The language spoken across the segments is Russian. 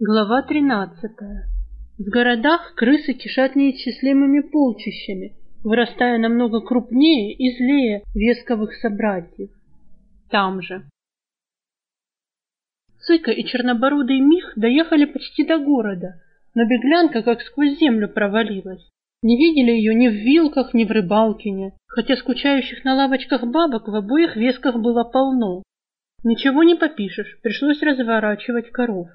Глава 13. В городах крысы кишат неисчислимыми полчищами, вырастая намного крупнее и злее весковых собратьев. Там же. Цыка и чернобородый Мих доехали почти до города, но беглянка как сквозь землю провалилась. Не видели ее ни в вилках, ни в рыбалкине, хотя скучающих на лавочках бабок в обоих весках было полно. Ничего не попишешь, пришлось разворачивать коров.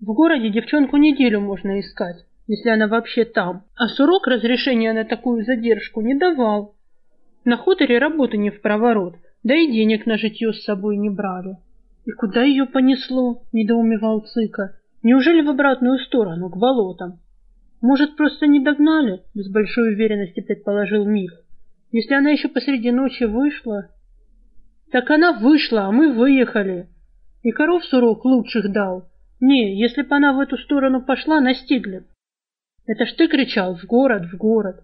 В городе девчонку неделю можно искать, если она вообще там, а Сурок разрешения на такую задержку не давал. На хуторе работы не в проворот, да и денег на житье с собой не брали. И куда ее понесло, недоумевал Цыка. Неужели в обратную сторону, к болотам? Может, просто не догнали, без большой уверенности предположил Мих. Если она еще посреди ночи вышла... Так она вышла, а мы выехали. И коров Сурок лучших дал. Не, если бы она в эту сторону пошла, настигли. Это ж ты кричал в город, в город.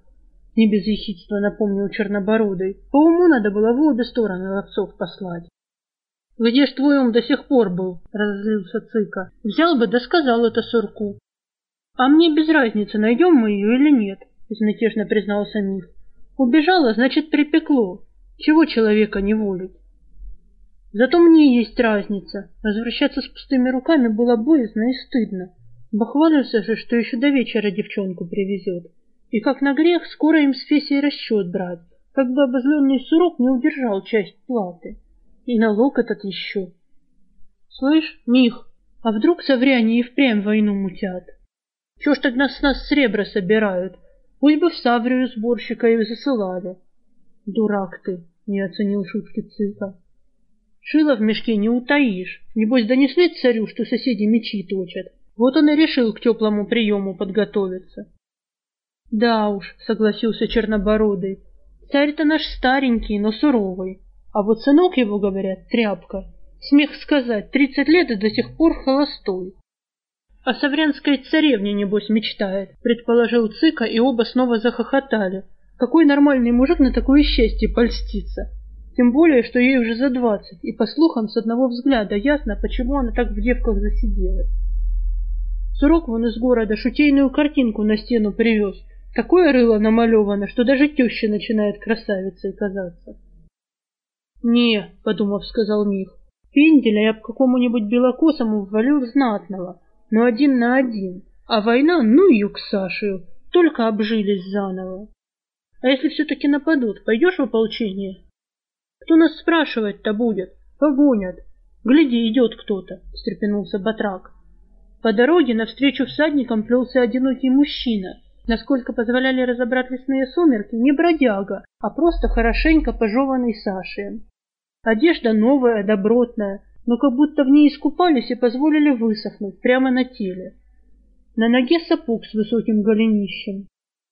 Не без ехидства напомнил Чернобородый. По уму надо было в обе стороны ловцов послать. Где ж твой ум до сих пор был? Разозлился Цыка. Взял бы да сказал это Сурку. А мне без разницы, найдем мы ее или нет, безмятежно признался Мих. Убежала, значит, припекло. Чего человека не волить? Зато мне есть разница. Возвращаться с пустыми руками было боязно и стыдно. Бахвалился же, что еще до вечера девчонку привезет. И как на грех, скоро им с Фесей расчет брать, как бы обозленный сурок не удержал часть платы. И налог этот еще. Слышь, Мих, а вдруг совряне и впрямь войну мутят? Чего ж тогда с нас сребра собирают? Пусть бы в Саврию сборщика и засылали. Дурак ты, не оценил шутки Цыка. Шило в мешке не утаишь. Небось, донесли царю, что соседи мечи точат. Вот он и решил к теплому приему подготовиться. Да уж, согласился Чернобородый, царь-то наш старенький, но суровый. А вот сынок его, говорят, тряпка. Смех сказать, тридцать лет и до сих пор холостой. О саврянской царевне, небось, мечтает, предположил Цыка, и оба снова захохотали. Какой нормальный мужик на такое счастье польстится? Тем более, что ей уже за двадцать, и по слухам с одного взгляда ясно, почему она так в девках засиделась. Сурок вон из города шутейную картинку на стену привез. Такое рыло намалевано, что даже теща начинает красавицей казаться. «Не», — подумав, сказал Мих, — «пенделя я б какому-нибудь белокосому ввалил знатного, но один на один, а война, ну ее к Сашею, только обжились заново. А если все-таки нападут, пойдешь в ополчение?» Кто нас спрашивать-то будет? Погонят. Гляди, идет кто-то, встрепенулся Батрак. По дороге навстречу всадникам плелся одинокий мужчина. Насколько позволяли разобрать лесные сумерки, не бродяга, а просто хорошенько пожеванный Сашей. Одежда новая, добротная, но как будто в ней искупались и позволили высохнуть прямо на теле. На ноге сапог с высоким голенищем.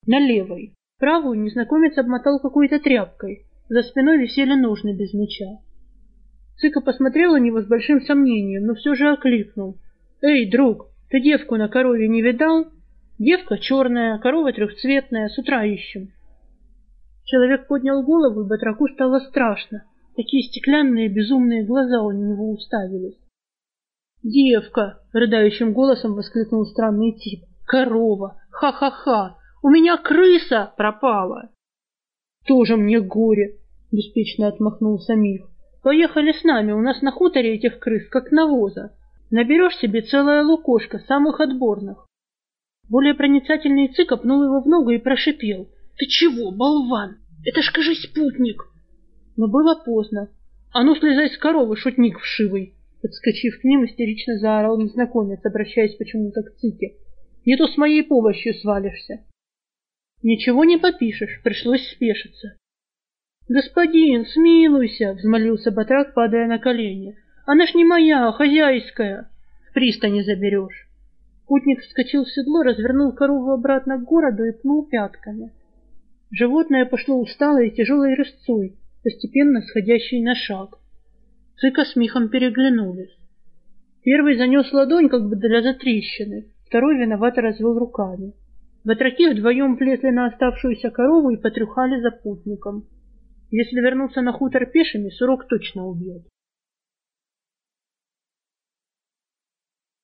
На левой. Правую незнакомец обмотал какой-то тряпкой. За спиной висели ножны без меча. Цыка посмотрел на него с большим сомнением, но все же окликнул. «Эй, друг, ты девку на корове не видал? Девка черная, корова трехцветная, с утра ищем». Человек поднял голову, и батраку стало страшно. Такие стеклянные безумные глаза у него уставились. «Девка!» — рыдающим голосом воскликнул странный тип. «Корова! Ха-ха-ха! У меня крыса пропала!» «Тоже мне горе!» — беспечно отмахнулся Мих. «Поехали с нами, у нас на хуторе этих крыс, как навоза. Наберешь себе целое лукошко, самых отборных». Более проницательный цык копнул его в ногу и прошипел. «Ты чего, болван? Это ж, кажись, спутник!» Но было поздно. «А ну, слезай с коровы, шутник вшивый!» Подскочив к ним, истерично заорал незнакомец, обращаясь почему-то к цыке. «Не то с моей помощью свалишься!» Ничего не попишешь, пришлось спешиться. «Господин, смилуйся!» — взмолился Батрак, падая на колени. «Она ж не моя, а хозяйская. В пристани заберешь». Путник вскочил в седло, развернул корову обратно к городу и пнул пятками. Животное пошло усталой и тяжелой рысцой, постепенно сходящей на шаг. Цыка с Михом переглянулись. Первый занес ладонь, как бы для затрещины, второй виновато развел руками. Батраки вдвоем влезли на оставшуюся корову и потрюхали за путником. Если вернуться на хутор пешими, Сурок точно убьет.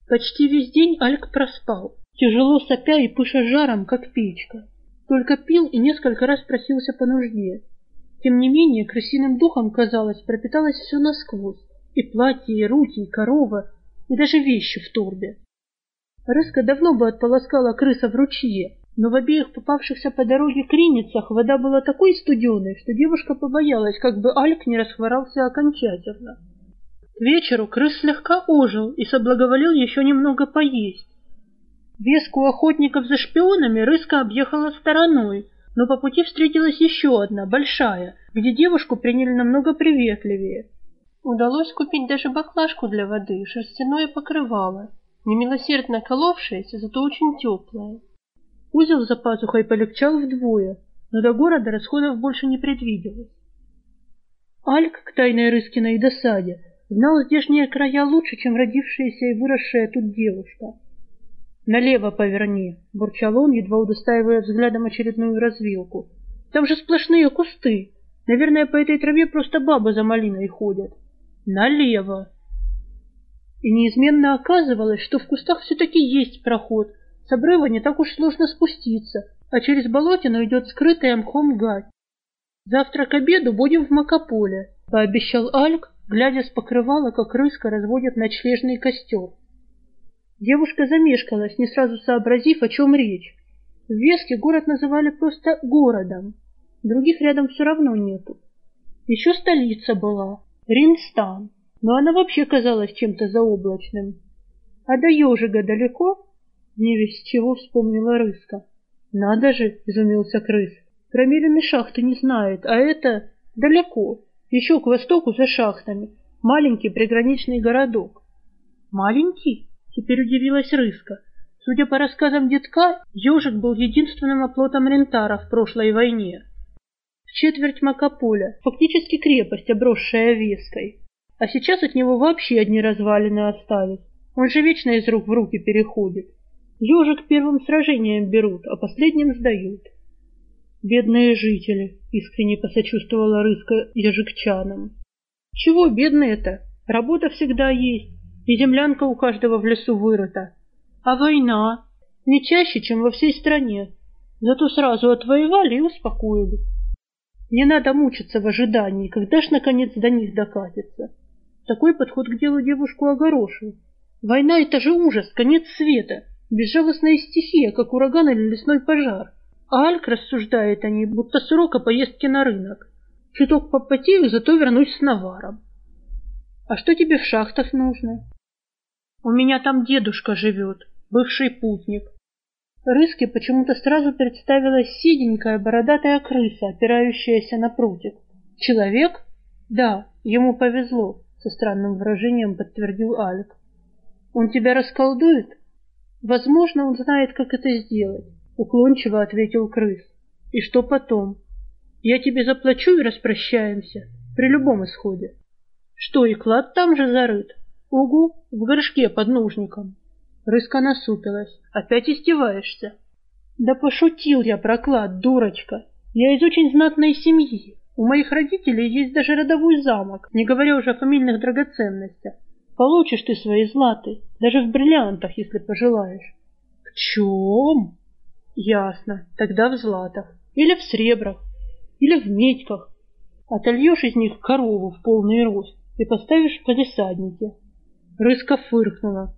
Почти весь день Альк проспал, тяжело сопя и пыша жаром, как печка. Только пил и несколько раз просился по нужде. Тем не менее, крысиным духом, казалось, пропиталось все насквозь. И платье, и руки, и корова, и даже вещи в торбе. Рыска давно бы отполоскала крыса в ручье, но в обеих попавшихся по дороге криницах вода была такой студеной, что девушка побоялась, как бы Альк не расхворался окончательно. К вечеру крыс слегка ожил и соблаговолил еще немного поесть. Веску охотников за шпионами Рыска объехала стороной, но по пути встретилась еще одна, большая, где девушку приняли намного приветливее. Удалось купить даже баклажку для воды, шерстяное покрывало, немилосердно коловшееся, зато очень теплое. Узел за пазухой полегчал вдвое, но до города расходов больше не предвиделось. Альк к тайной Рыскиной досаде знал здешние края лучше, чем родившаяся и выросшая тут девушка. «Налево поверни», — бурчал он, едва удостаивая взглядом очередную развилку. «Там же сплошные кусты. Наверное, по этой траве просто бабы за малиной ходят». «Налево», и неизменно оказывалось, что в кустах все-таки есть проход. С обрыва не так уж сложно спуститься, а через болотину идет скрытая мхом гать. «Завтра к обеду будем в Макополе», — пообещал Альк, глядя с покрывала, как рыска разводит ночлежный костер. Девушка замешкалась, не сразу сообразив, о чем речь. В Веске город называли просто городом. Других рядом все равно нету. Еще столица была, Ринстан но она вообще казалась чем-то заоблачным. А до ежика далеко? Не весь чего вспомнила Рыска. Надо же, изумился крыс. Про Милины шахты не знает, а это далеко, еще к востоку за шахтами. Маленький приграничный городок. Маленький? Теперь удивилась Рыска. Судя по рассказам детка, ежик был единственным оплотом рентара в прошлой войне. В четверть Макополя, фактически крепость, обросшая веской. А сейчас от него вообще одни развалины остались. Он же вечно из рук в руки переходит. Ежик первым сражением берут, а последним сдают. Бедные жители, искренне посочувствовала Рыска ежикчанам. Чего бедные-то? Работа всегда есть, и землянка у каждого в лесу вырыта. А война? Не чаще, чем во всей стране. Зато сразу отвоевали и успокоились. Не надо мучиться в ожидании, когда ж наконец до них докатится. Такой подход к делу девушку огорошил. Война — это же ужас, конец света, безжалостная стихия, как ураган или лесной пожар. А Альк рассуждает о ней, будто с урока поездки на рынок. Чуток попотею, зато вернусь с наваром. А что тебе в шахтах нужно? У меня там дедушка живет, бывший путник. Рыске почему-то сразу представилась седенькая бородатая крыса, опирающаяся на прутик. Человек? Да, ему повезло со странным выражением подтвердил Алик. Он тебя расколдует? Возможно, он знает, как это сделать, уклончиво ответил крыс. И что потом? Я тебе заплачу и распрощаемся при любом исходе. Что, и клад там же зарыт? Угу, в горшке под нужником. Рыска насупилась. Опять издеваешься? Да пошутил я про клад, дурочка. Я из очень знатной семьи. У моих родителей есть даже родовой замок, не говоря уже о фамильных драгоценностях. Получишь ты свои златы, даже в бриллиантах, если пожелаешь. В чем? Ясно, тогда в златах. Или в сребрах. Или в медьках. Отольешь из них корову в полный рост и поставишь в палисаднике. Рыска фыркнула.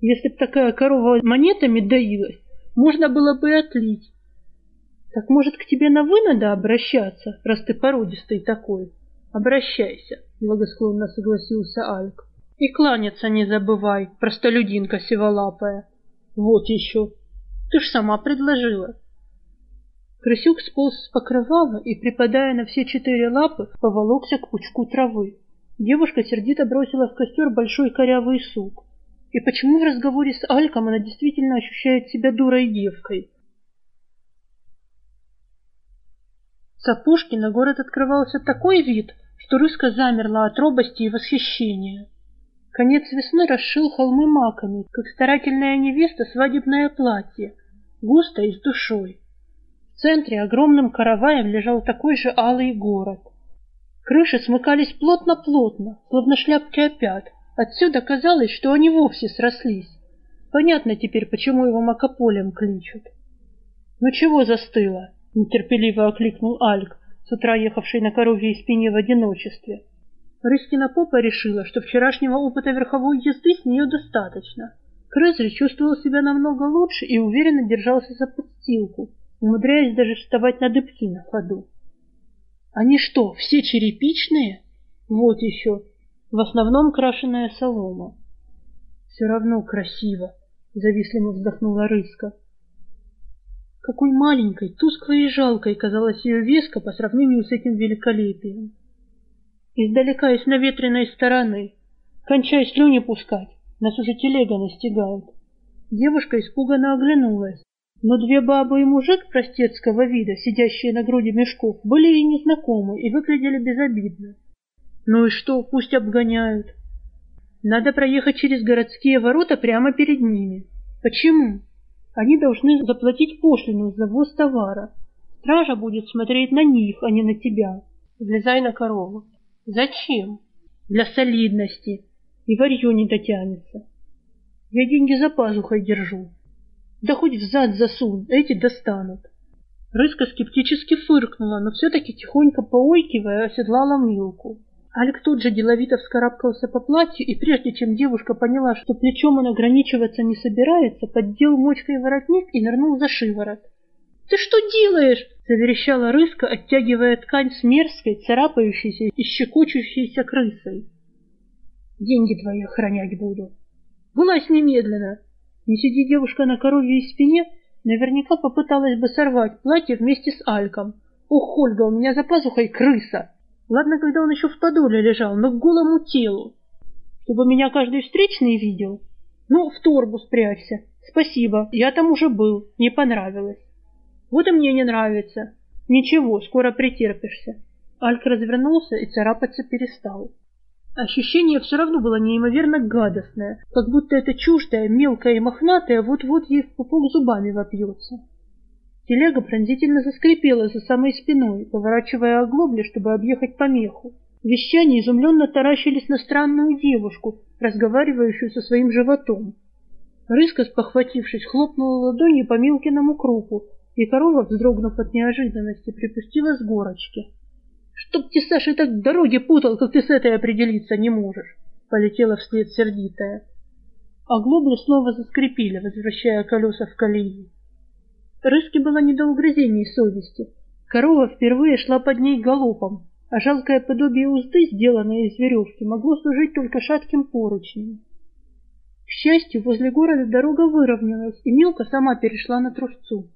Если б такая корова монетами доилась, можно было бы и отлить. Так может, к тебе на «вы» надо обращаться, раз ты породистый такой? Обращайся, благосклонно согласился Альк. И кланяться не забывай, простолюдинка сиволапая. Вот еще. Ты ж сама предложила. Крысюк сполз с покрывала и, припадая на все четыре лапы, поволокся к пучку травы. Девушка сердито бросила в костер большой корявый сук. И почему в разговоре с Альком она действительно ощущает себя дурой девкой? С опушки на город открывался такой вид, что Рыска замерла от робости и восхищения. Конец весны расшил холмы маками, как старательная невеста свадебное платье, густо и с душой. В центре огромным караваем лежал такой же алый город. Крыши смыкались плотно-плотно, словно шляпки опят. Отсюда казалось, что они вовсе срослись. Понятно теперь, почему его макополем кличут. «Ну чего застыло?» — нетерпеливо окликнул Альк, с утра ехавший на коровьей спине в одиночестве. Рыскина попа решила, что вчерашнего опыта верховой езды с нее достаточно. Крызри чувствовал себя намного лучше и уверенно держался за подстилку, умудряясь даже вставать на дыбки на ходу. Они что, все черепичные? Вот еще. В основном крашеная солома. Все равно красиво, завистливо вздохнула Рыска. Какой маленькой, тусклой и жалкой казалась ее веска по сравнению с этим великолепием. Издалека и с наветренной стороны. Кончай слюни пускать, нас уже телега настигает. Девушка испуганно оглянулась. Но две бабы и мужик простецкого вида, сидящие на груди мешков, были ей незнакомы и выглядели безобидно. Ну и что, пусть обгоняют. Надо проехать через городские ворота прямо перед ними. Почему? Они должны заплатить пошлину за ввоз товара. Стража будет смотреть на них, а не на тебя. Влезай на корову. Зачем? Для солидности. И варье не дотянется. Я деньги за пазухой держу. Да хоть в зад засунь, эти достанут. Рыска скептически фыркнула, но все-таки тихонько поойкивая оседлала Милку. Алик тут же деловито вскарабкался по платью, и прежде чем девушка поняла, что плечом он ограничиваться не собирается, поддел мочкой воротник и нырнул за шиворот. «Ты что делаешь?» — заверещала рыска, оттягивая ткань с мерзкой, царапающейся и щекочущейся крысой. «Деньги твои охранять буду. Вылазь немедленно!» Не сиди девушка на коровьей спине, наверняка попыталась бы сорвать платье вместе с Альком. Ох, Ольга, у меня за пазухой крыса. Ладно, когда он еще в подоле лежал, но к голому телу. Чтобы меня каждый встречный видел. Ну, в торбу спрячься. Спасибо, я там уже был, не понравилось. Вот и мне не нравится. Ничего, скоро претерпишься. Альк развернулся и царапаться перестал. Ощущение все равно было неимоверно гадостное, как будто это чуждое, мелкое и мохнатое вот-вот ей в пупок зубами вопьется. Телега пронзительно заскрипела за самой спиной, поворачивая оглобли, чтобы объехать помеху. Вещане изумленно таращились на странную девушку, разговаривающую со своим животом. Рыска, спохватившись, хлопнула ладонью по Милкиному крупу, и корова, вздрогнув от неожиданности, припустила с горочки. Чтоб ты, Саша, так дороги путал, как ты с этой определиться не можешь, полетела вслед сердитая. А глобли снова заскрипели, возвращая колеса в колеи. Рыске было не до угрызений совести. Корова впервые шла под ней галопом, а жалкое подобие узды, сделанное из веревки, могло служить только шатким поручнем. К счастью, возле города дорога выровнялась, и Милка сама перешла на трусцу.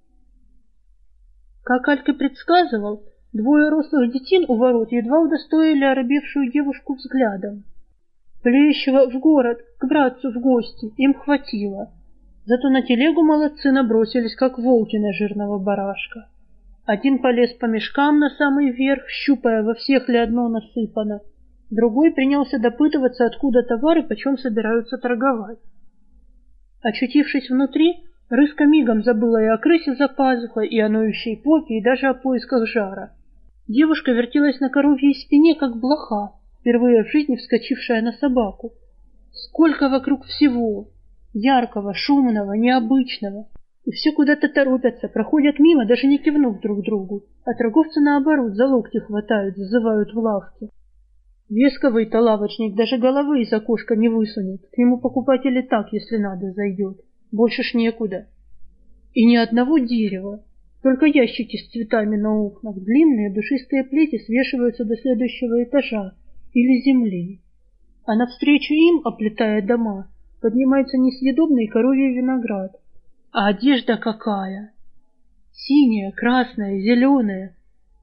Как Алька предсказывал, Двое рослых детин у ворот едва удостоили оробевшую девушку взглядом. Плещего в город, к братцу в гости, им хватило. Зато на телегу молодцы набросились, как волки на жирного барашка. Один полез по мешкам на самый верх, щупая, во всех ли одно насыпано. Другой принялся допытываться, откуда товары, почем собираются торговать. Очутившись внутри, Рыска мигом забыла и о крысе за пазухой, и о ноющей попе, и даже о поисках жара. Девушка вертелась на коровьей спине, как блоха, впервые в жизни вскочившая на собаку. Сколько вокруг всего! Яркого, шумного, необычного. И все куда-то торопятся, проходят мимо, даже не кивнув друг другу. А торговцы, наоборот, за локти хватают, зазывают в лавки. Весковый-то лавочник даже головы из окошка не высунет. К нему покупатель и так, если надо, зайдет. Больше ж некуда. И ни одного дерева. Только ящики с цветами на окнах, длинные душистые плети свешиваются до следующего этажа или земли. А навстречу им, оплетая дома, поднимается несъедобный коровий виноград. А одежда какая! Синяя, красная, зеленая,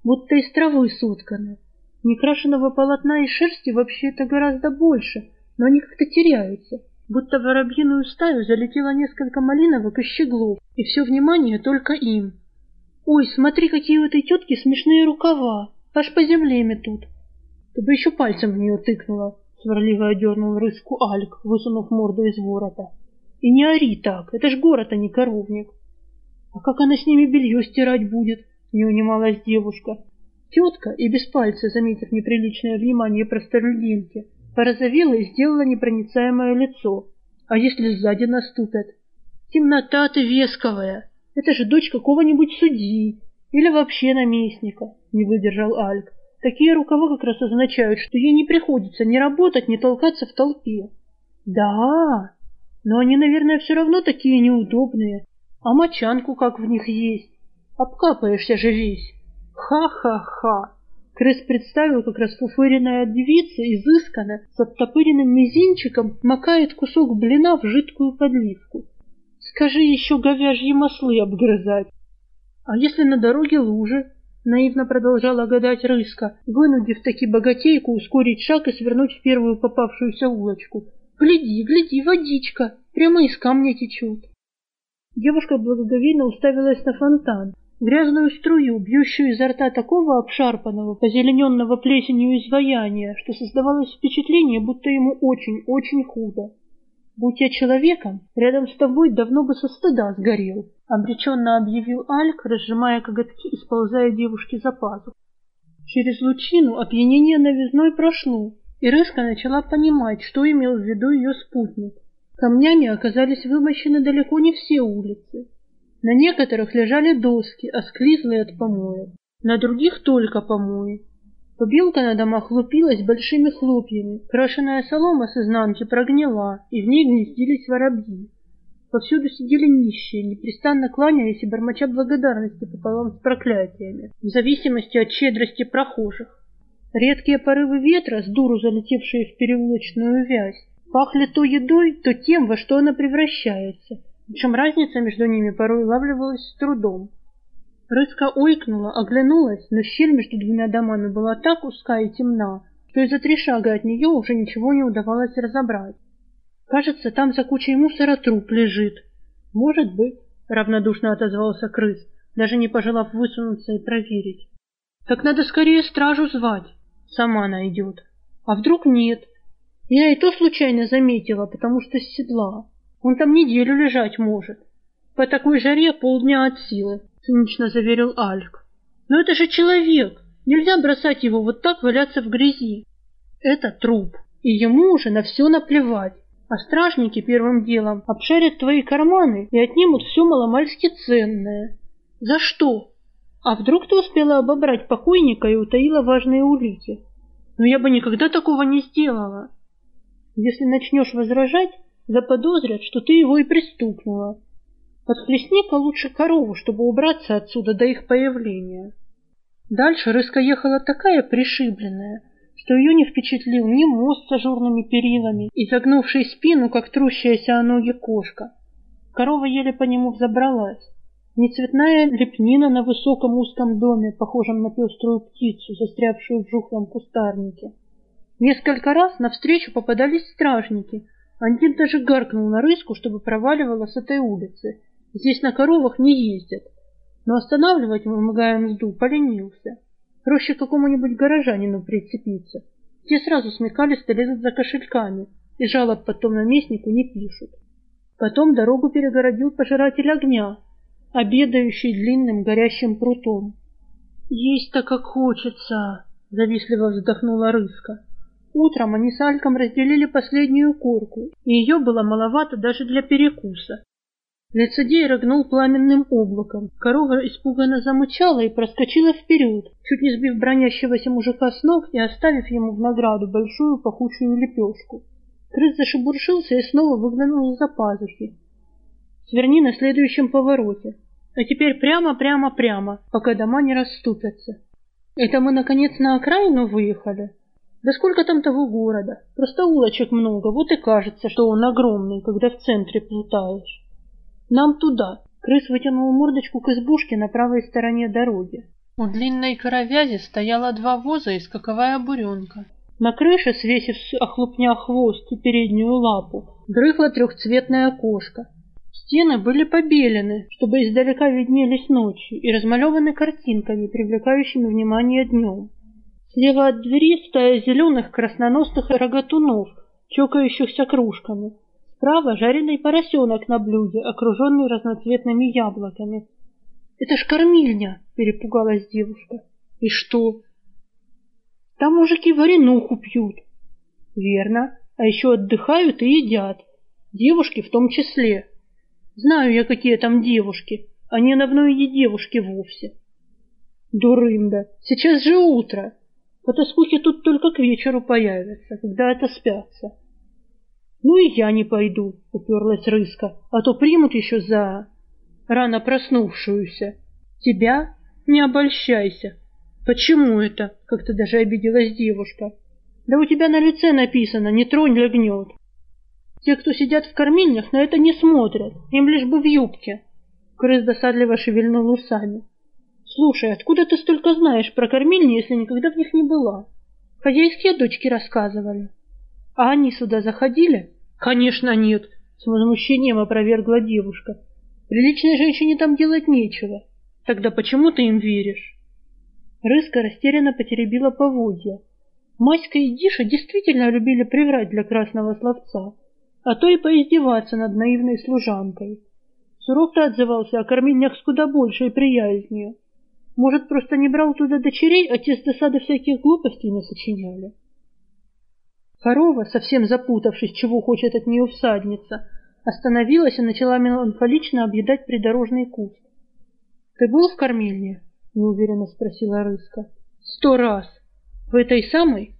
будто из травы соткана. Некрашенного полотна и шерсти вообще-то гораздо больше, но они как-то теряются, будто в воробьиную стаю залетело несколько малиновок и щеглов, и все внимание только им. Ой, смотри, какие у этой тетки смешные рукава, аж по земле метут. Ты бы еще пальцем в нее тыкнула, сварливо одернул рыску Альк, высунув морду из ворота. И не ори так, это ж город, а не коровник. А как она с ними белье стирать будет? Не унималась девушка. Тетка, и без пальца, заметив неприличное внимание простолюдинки, порозовела и сделала непроницаемое лицо. А если сзади наступят? Темнота ты весковая. Это же дочь какого-нибудь судьи или вообще наместника, не выдержал Альк. Такие рукава как раз означают, что ей не приходится ни работать, ни толкаться в толпе. Да, но они, наверное, все равно такие неудобные. А мочанку как в них есть? Обкапаешься же весь. Ха-ха-ха. Крыс представил, как расфуфыренная девица, изысканно, с оттопыренным мизинчиком, макает кусок блина в жидкую подливку. Скажи еще говяжьи маслы обгрызать. А если на дороге лужи? Наивно продолжала гадать рыска, вынудив таки богатейку ускорить шаг и свернуть в первую попавшуюся улочку. Гляди, гляди, водичка, прямо из камня течет. Девушка благоговейно уставилась на фонтан, грязную струю, бьющую изо рта такого обшарпанного, позелененного плесенью изваяния, что создавалось впечатление, будто ему очень-очень худо. «Будь я человеком, рядом с тобой давно бы со стыда сгорел», — обреченно объявил Альк, разжимая коготки и сползая девушке за пазу. Через лучину опьянение новизной прошло, и Рыска начала понимать, что имел в виду ее спутник. Камнями оказались вымощены далеко не все улицы. На некоторых лежали доски, осклизлые от помоев, на других только помои. Побелка на домах лупилась большими хлопьями, крашеная солома с изнанки прогнила, и в ней гнездились воробьи. Повсюду сидели нищие, непрестанно кланяясь и бормоча благодарности пополам с проклятиями, в зависимости от щедрости прохожих. Редкие порывы ветра, с дуру залетевшие в переулочную вязь, пахли то едой, то тем, во что она превращается, причем разница между ними порой улавливалась с трудом. Рыска ойкнула, оглянулась, но щель между двумя домами была так узка и темна, что из-за три шага от нее уже ничего не удавалось разобрать. Кажется, там за кучей мусора труп лежит. Может быть, равнодушно отозвался крыс, даже не пожелав высунуться и проверить. Так надо скорее стражу звать. Сама найдет. А вдруг нет? Я и то случайно заметила, потому что с седла. Он там неделю лежать может. По такой жаре полдня от силы цинично заверил Альк. Но это же человек. Нельзя бросать его вот так валяться в грязи. Это труп, и ему уже на все наплевать. А стражники первым делом обшарят твои карманы и отнимут все маломальски ценное. За что? А вдруг ты успела обобрать покойника и утаила важные улики? Но я бы никогда такого не сделала. Если начнешь возражать, заподозрят, что ты его и пристукнула. Подхлестни-ка лучше корову, чтобы убраться отсюда до их появления. Дальше рыска ехала такая пришибленная, что ее не впечатлил ни мост с ажурными перилами и загнувший спину, как трущаяся о ноги кошка. Корова еле по нему взобралась. Не цветная лепнина на высоком узком доме, похожем на пеструю птицу, застрявшую в жухлом кустарнике. Несколько раз навстречу попадались стражники. Один даже гаркнул на рыску, чтобы проваливала с этой улицы, Здесь на коровах не ездят. Но останавливать, вымогая мзду, поленился. Проще какому-нибудь горожанину прицепиться. Те сразу смекались, лезут за кошельками, и жалоб потом наместнику не пишут. Потом дорогу перегородил пожиратель огня, обедающий длинным горящим прутом. «Есть-то как хочется!» — завистливо вздохнула Рыска. Утром они с Альком разделили последнюю корку, и ее было маловато даже для перекуса. Лицедей рыгнул пламенным облаком. Корова испуганно замычала и проскочила вперед, чуть не сбив бронящегося мужика с ног и оставив ему в награду большую пахучую лепешку. Крыс зашебуршился и снова выглянул из-за пазухи. Сверни на следующем повороте. А теперь прямо-прямо-прямо, пока дома не расступятся. Это мы, наконец, на окраину выехали? Да сколько там того города? Просто улочек много, вот и кажется, что он огромный, когда в центре плутаешь. Нам туда. Крыс вытянул мордочку к избушке на правой стороне дороги. У длинной коровязи стояло два воза и скаковая буренка. На крыше, свесив с охлупня хвост и переднюю лапу, дрыхла трехцветная кошка. Стены были побелены, чтобы издалека виднелись ночью, и размалеваны картинками, привлекающими внимание днем. Слева от двери стая зеленых красноносых рогатунов, чокающихся кружками. Справа жареный поросенок на блюде, окруженный разноцветными яблоками. «Это ж кормильня!» — перепугалась девушка. «И что?» «Там мужики варенуху пьют». «Верно. А еще отдыхают и едят. Девушки в том числе. Знаю я, какие там девушки, не на и девушки вовсе. Дурында, сейчас же утро. Потаскухи тут только к вечеру появятся, когда это спятся. Ну и я не пойду, уперлась Рыска, а то примут еще за рано проснувшуюся. Тебя? Не обольщайся. Почему это? Как-то даже обиделась девушка. Да у тебя на лице написано «не тронь, легнет». Те, кто сидят в кормильнях, на это не смотрят, им лишь бы в юбке. Крыс досадливо шевельнул усами. Слушай, откуда ты столько знаешь про кормильни, если никогда в них не была? Хозяйские дочки рассказывали. А они сюда заходили? Конечно, нет, с возмущением опровергла девушка. Приличной женщине там делать нечего. Тогда почему ты им веришь? Рыска растерянно потеребила поводья. Маська и Диша действительно любили приврать для красного словца, а то и поиздеваться над наивной служанкой. Суров-то отзывался о кормильнях с куда большей приязнью. Может, просто не брал туда дочерей, а те с досады всяких глупостей насочиняли. Корова, совсем запутавшись, чего хочет от нее всадница, остановилась и начала меланхолично объедать придорожный куст. — Ты был в кормильне? — неуверенно спросила Рыска. — Сто раз. В этой самой?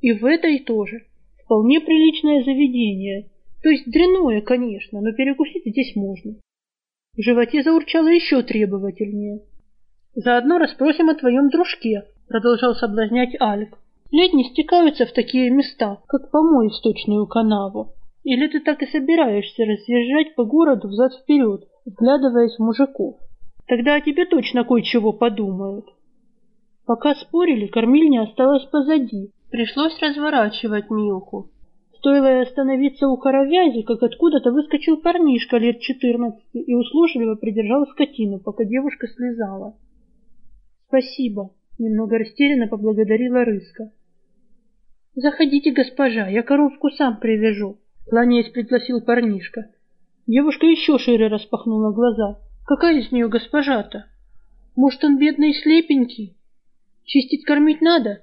И в этой тоже. Вполне приличное заведение. То есть дрянное, конечно, но перекусить здесь можно. В животе заурчало еще требовательнее. Заодно расспросим о твоем дружке, продолжал соблазнять Альк. Летни стекаются в такие места, как помой в сточную канаву. Или ты так и собираешься разъезжать по городу взад-вперед, вглядываясь в мужиков? Тогда о тебе точно кое-чего подумают. Пока спорили, кормильня осталась позади. Пришлось разворачивать Милку. Стоило ей остановиться у коровязи, как откуда-то выскочил парнишка лет четырнадцати и услужливо придержал скотину, пока девушка слезала. «Спасибо», — немного растерянно поблагодарила Рыска. «Заходите, госпожа, я коровку сам привяжу», — кланяясь пригласил парнишка. Девушка еще шире распахнула глаза. «Какая из нее госпожа-то? Может, он бедный и слепенький? Чистить кормить надо?»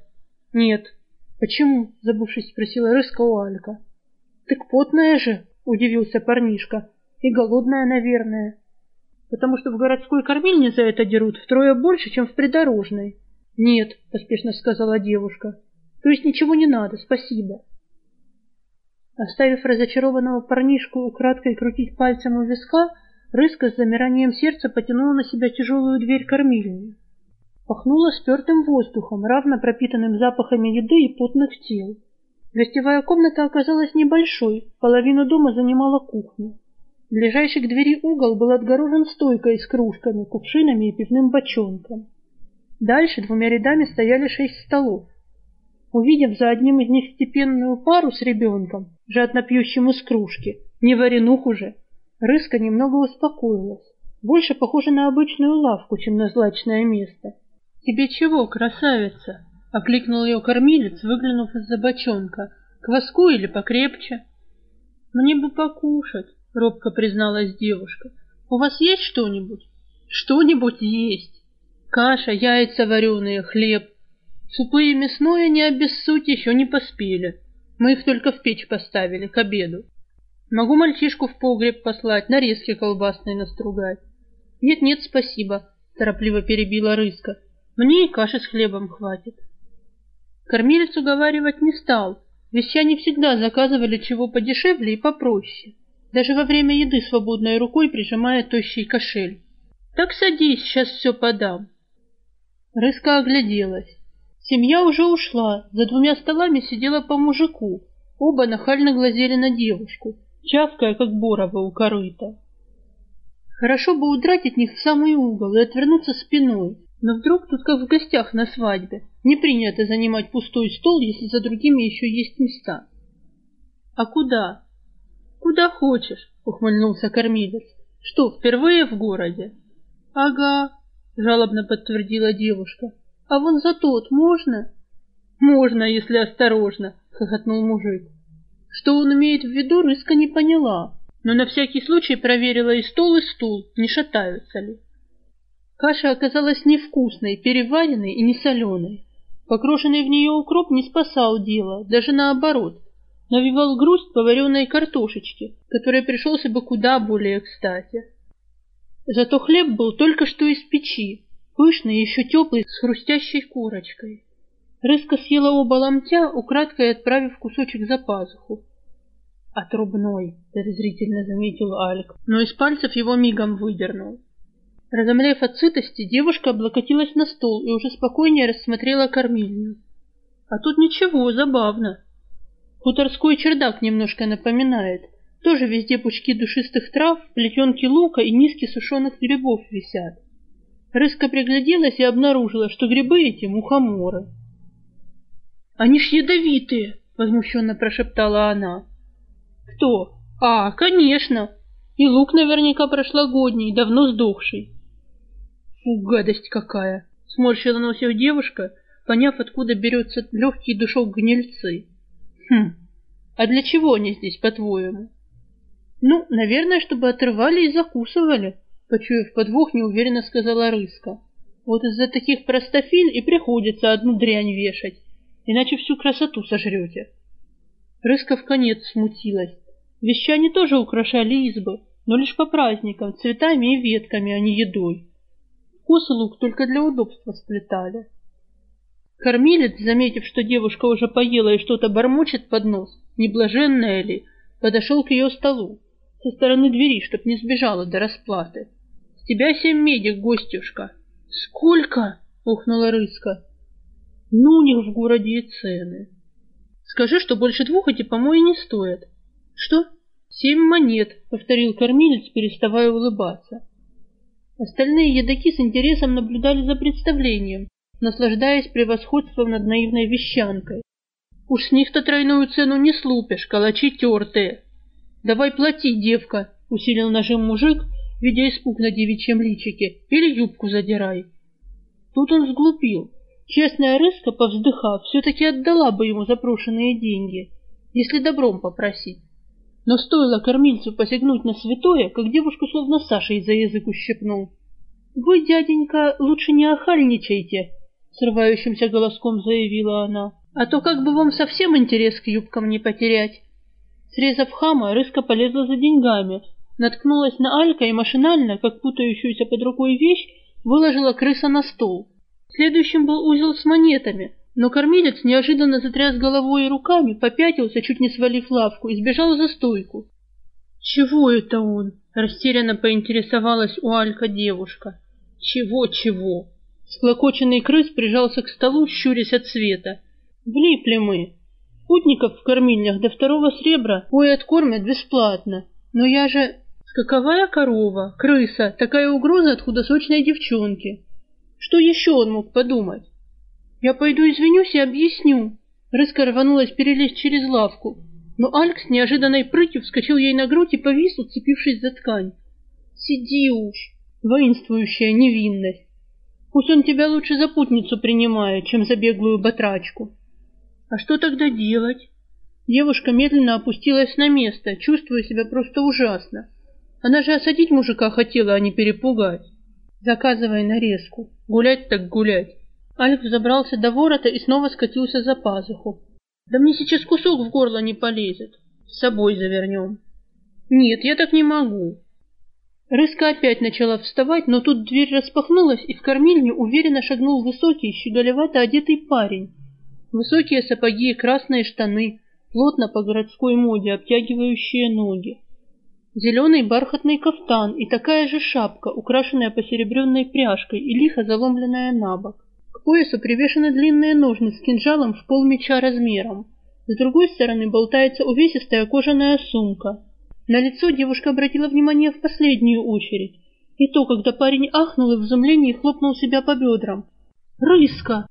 «Нет». «Почему?» — забывшись, спросила Рыска у Алька. «Так потная же», — удивился парнишка. «И голодная, наверное» потому что в городской кормильне за это дерут втрое больше, чем в придорожной. Нет, поспешно сказала девушка. То есть ничего не надо, спасибо. Оставив разочарованного парнишку украдкой крутить пальцем у виска, Рыска с замиранием сердца потянула на себя тяжелую дверь кормильни. Пахнуло спертым воздухом, равно пропитанным запахами еды и потных тел. Гостевая комната оказалась небольшой, половину дома занимала кухня. Ближайший к двери угол был отгорожен стойкой с кружками, кувшинами и пивным бочонком. Дальше двумя рядами стояли шесть столов. Увидев за одним из них степенную пару с ребенком, жадно пьющим из кружки, не варенух уже, Рыска немного успокоилась. Больше похоже на обычную лавку, чем на злачное место. «Тебе чего, красавица?» — окликнул ее кормилец, выглянув из-за бочонка. «Кваску или покрепче?» «Мне бы покушать», — робко призналась девушка. «У вас есть что-нибудь?» «Что-нибудь есть. Каша, яйца вареные, хлеб. Супы и мясное не обессудь еще не поспели. Мы их только в печь поставили, к обеду. Могу мальчишку в погреб послать, нарезки колбасные настругать». «Нет-нет, спасибо», — торопливо перебила Рыска. «Мне и каши с хлебом хватит». Кормилец уговаривать не стал, ведь они всегда заказывали чего подешевле и попроще даже во время еды свободной рукой прижимая тощий кошель. «Так садись, сейчас все подам». Рыска огляделась. Семья уже ушла, за двумя столами сидела по мужику. Оба нахально глазели на девушку, чавкая, как борова у корыта. Хорошо бы удрать от них в самый угол и отвернуться спиной, но вдруг тут как в гостях на свадьбе. Не принято занимать пустой стол, если за другими еще есть места. А куда? Куда хочешь, ухмыльнулся кормилец. Что, впервые в городе? Ага, жалобно подтвердила девушка. А вон за тот можно? Можно, если осторожно, хохотнул мужик. Что он имеет в виду, Рыска не поняла, но на всякий случай проверила и стол, и стул, не шатаются ли. Каша оказалась невкусной, переваренной и не соленой. Покрошенный в нее укроп не спасал дело, даже наоборот. Навевал грусть по вареной картошечке, которой пришелся бы куда более кстати. Зато хлеб был только что из печи, пышный еще теплый, с хрустящей корочкой. Рыска съела оба ломтя, украдкой отправив кусочек за пазуху. «Отрубной», — презрительно заметил Альк, но из пальцев его мигом выдернул. Разомлев от сытости, девушка облокотилась на стол и уже спокойнее рассмотрела кормильню. А тут ничего, забавно. Хуторской чердак немножко напоминает. Тоже везде пучки душистых трав, плетенки лука и низки сушеных грибов висят. Рыска пригляделась и обнаружила, что грибы эти — мухоморы. «Они ж ядовитые!» — возмущенно прошептала она. «Кто? А, конечно! И лук наверняка прошлогодний, давно сдохший». «Фу, гадость какая!» — сморщила носик девушка, поняв, откуда берется легкий душок гнильцы. «Хм, а для чего они здесь, по-твоему?» «Ну, наверное, чтобы отрывали и закусывали», — почуяв подвох, неуверенно сказала Рыска. «Вот из-за таких простофиль и приходится одну дрянь вешать, иначе всю красоту сожрете». Рыска в конец смутилась. Вещане тоже украшали избы, но лишь по праздникам, цветами и ветками, а не едой. Косы лук только для удобства сплетали. Кормилец, заметив, что девушка уже поела и что-то бормочет под нос, не блаженная ли, подошел к ее столу, со стороны двери, чтоб не сбежала до расплаты. «С тебя семь медик, гостюшка!» «Сколько?» — ухнула Рыска. «Ну, у них в городе и цены. Скажи, что больше двух эти помои не стоят». «Что?» «Семь монет», — повторил кормилец, переставая улыбаться. Остальные едоки с интересом наблюдали за представлением, наслаждаясь превосходством над наивной вещанкой. «Уж с них-то тройную цену не слупишь, калачи тертые». «Давай плати, девка», — усилил нажим мужик, видя испуг на девичьем личике, «или юбку задирай». Тут он сглупил. Честная рыска, повздыхав, все-таки отдала бы ему запрошенные деньги, если добром попросить. Но стоило кормильцу посягнуть на святое, как девушку словно Сашей за язык ущипнул. «Вы, дяденька, лучше не охальничайте», — срывающимся голоском заявила она, «а то как бы вам совсем интерес к юбкам не потерять». Срезав хама, рыска полезла за деньгами, наткнулась на Алька и машинально, как путающуюся под рукой вещь, выложила крыса на стол. Следующим был узел с монетами, но кормилец неожиданно затряс головой и руками, попятился, чуть не свалив лавку, и сбежал за стойку. «Чего это он?» — растерянно поинтересовалась у Алька девушка. «Чего-чего?» Склокоченный крыс прижался к столу, щурясь от света. «Влипли мы. Путников в кормильнях до второго сребра ой откормят бесплатно. Но я же... Скаковая корова, крыса, такая угроза от худосочной девчонки. Что еще он мог подумать?» «Я пойду извинюсь и объясню». Рыска рванулась перелезть через лавку, но Альк неожиданной прытью вскочил ей на грудь и повис, уцепившись за ткань. «Сиди уж, воинствующая невинность. Пусть он тебя лучше за путницу принимает, чем за беглую батрачку». «А что тогда делать?» Девушка медленно опустилась на место, чувствуя себя просто ужасно. Она же осадить мужика хотела, а не перепугать. Заказывай нарезку. Гулять так гулять. Альф забрался до ворота и снова скатился за пазуху. «Да мне сейчас кусок в горло не полезет. С собой завернем». «Нет, я так не могу». Рыска опять начала вставать, но тут дверь распахнулась, и в кормильню уверенно шагнул высокий, щеголевато одетый парень. Высокие сапоги и красные штаны, плотно по городской моде, обтягивающие ноги. Зеленый бархатный кафтан и такая же шапка, украшенная посеребренной пряжкой и лихо заломленная на бок. К поясу привешены длинные ножны с кинжалом в полмеча размером. С другой стороны болтается увесистая кожаная сумка. На лицо девушка обратила внимание в последнюю очередь. И то, когда парень ахнул и в изумлении хлопнул себя по бедрам. «Рыска!»